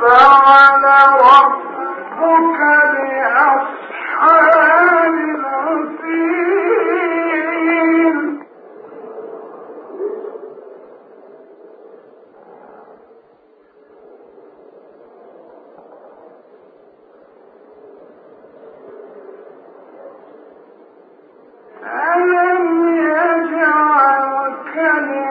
فعل ربك